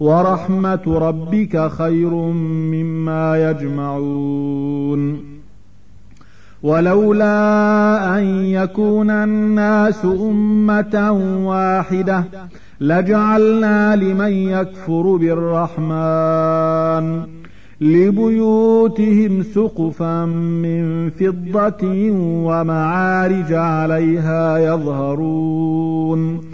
ورحمة ربك خير مما يجمعون. ولولا أن يكون الناس أمة واحدة لجعلنا لمن يكفر بالرحمن لبيوتهم سقفا من فضة ومعارج عليها يظهرون.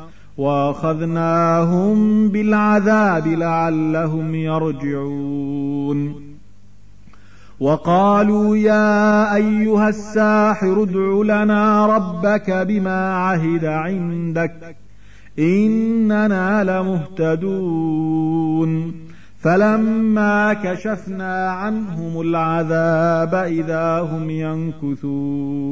وأخذناهم بالعذاب لعلهم يرجعون. وقالوا يا أيها الساحر ادع لنا ربك بما عهد عندك إننا لمهتدون. فلما كشفنا عنهم العذاب إذا هم ينكثون.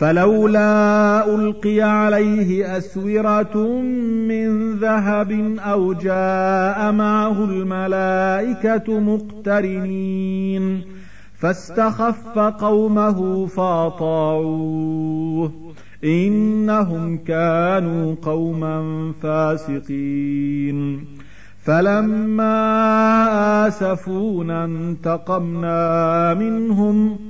فلولا ألقي عليه أسورة من ذهب أو جاء معه الملائكة مقترنين فاستخف قومه فاطاعوه إنهم كانوا قوما فاسقين فلما آسفونا انتقمنا منهم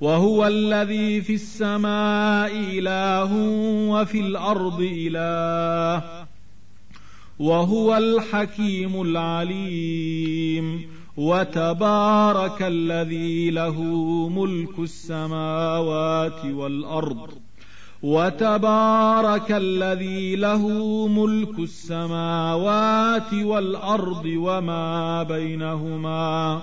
وهو الذي في السماء إله وفي الأرض إله وهو الحكيم العليم وتبارك الذي له ملك السماوات والأرض وتبارك الذي له ملك السماوات والأرض وما بينهما